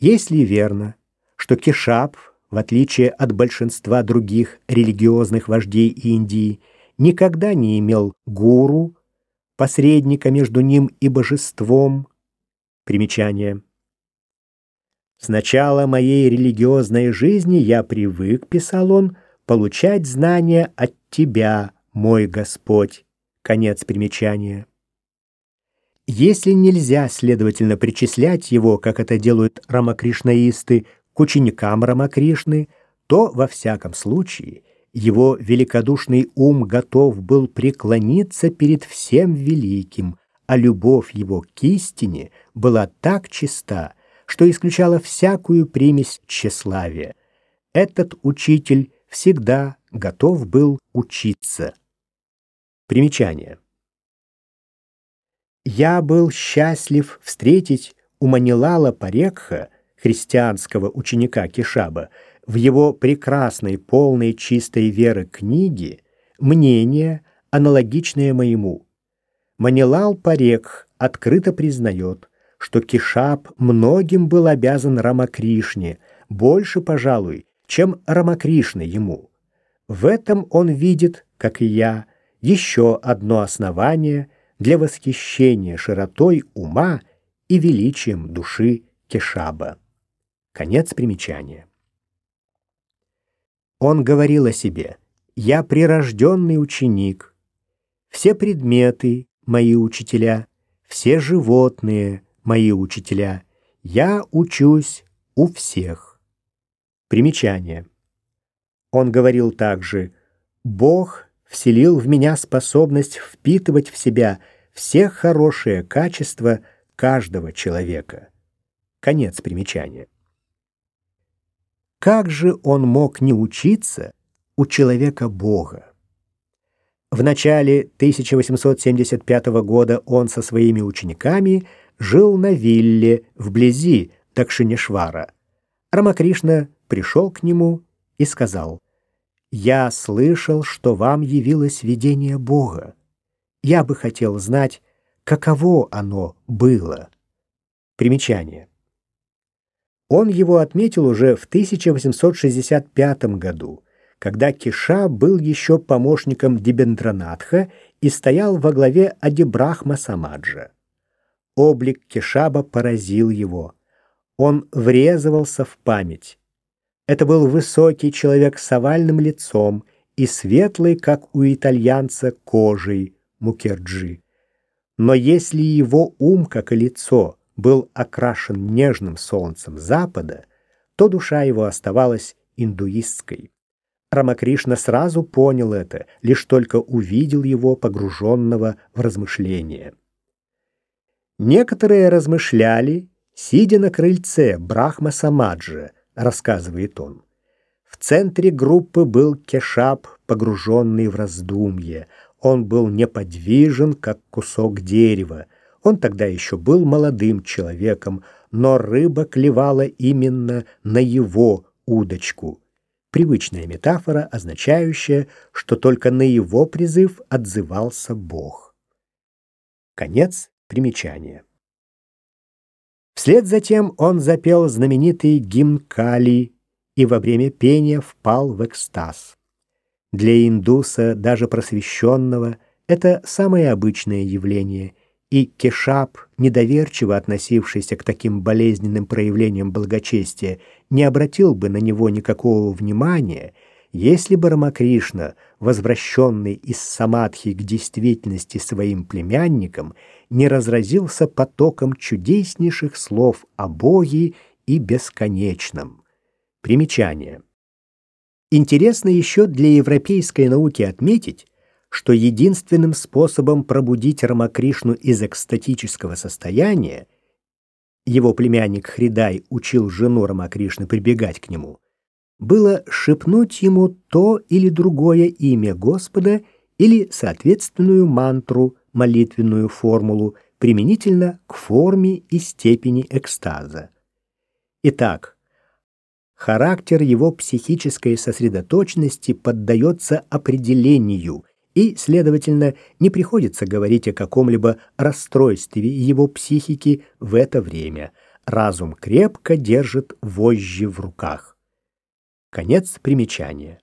Если верно, что Кешап, в отличие от большинства других религиозных вождей Индии, никогда не имел гуру, посредника между ним и божеством. Примечание. С начала моей религиозной жизни я привык, писал он, получать знания от тебя, мой Господь. Конец примечания. Если нельзя, следовательно, причислять его, как это делают рамакришнаисты, к ученикам Рамакришны, то, во всяком случае, его великодушный ум готов был преклониться перед всем великим, а любовь его к истине была так чиста, что исключала всякую примесь тщеславия. Этот учитель всегда готов был учиться. Примечание. Я был счастлив встретить у Манилала Парекха, христианского ученика Кишаба, в его прекрасной, полной чистой веры книге мнение, аналогичное моему. Манилал Парекх открыто признает, что Кишаб многим был обязан Рамакришне, больше, пожалуй, чем Рамакришна ему. В этом он видит, как и я, еще одно основание для восхищения широтой ума и величием души Кешаба. Конец примечания. Он говорил о себе, «Я прирожденный ученик. Все предметы — мои учителя, все животные — мои учителя. Я учусь у всех». Примечание. Он говорил также, «Бог вселил в меня способность впитывать в себя все хорошие качества каждого человека». Конец примечания. Как же он мог не учиться у человека Бога? В начале 1875 года он со своими учениками жил на вилле вблизи Дакшинешвара. Рамакришна пришел к нему и сказал, «Я слышал, что вам явилось видение Бога. Я бы хотел знать, каково оно было». Примечание. Он его отметил уже в 1865 году, когда Киша был еще помощником Дибендранатха и стоял во главе Адибрахма Самаджа. Облик Кишаба поразил его. Он врезывался в память. Это был высокий человек с овальным лицом и светлый, как у итальянца, кожей Мукерджи. Но если его ум, как и лицо, был окрашен нежным солнцем Запада, то душа его оставалась индуистской. Рамакришна сразу понял это, лишь только увидел его погруженного в размышления. Некоторые размышляли, сидя на крыльце Брахма Самаджа, рассказывает он. В центре группы был Кешап, погруженный в раздумье. Он был неподвижен, как кусок дерева, он тогда еще был молодым человеком, но рыба клевала именно на его удочку. Привычная метафора, означающая, что только на его призыв отзывался Бог. Конец примечания. Вслед за тем он запел знаменитый гимн Кали и во время пения впал в экстаз. Для индуса, даже просвещенного, это самое обычное явление, и Кешап, недоверчиво относившийся к таким болезненным проявлениям благочестия, не обратил бы на него никакого внимания, если бы Рамакришна, возвращенный из самадхи к действительности своим племянником, не разразился потоком чудеснейших слов о Боге и бесконечном. Примечание. Интересно еще для европейской науки отметить, что единственным способом пробудить Рамакришну из экстатического состояния его племянник Хридай учил жену Рамакришны прибегать к нему, было шепнуть ему то или другое имя Господа или соответственную мантру, молитвенную формулу, применительно к форме и степени экстаза. Итак, характер его психической сосредоточенности поддается определению – и, следовательно, не приходится говорить о каком-либо расстройстве его психики в это время. разум крепко держит вожжи в руках. Конец примечания.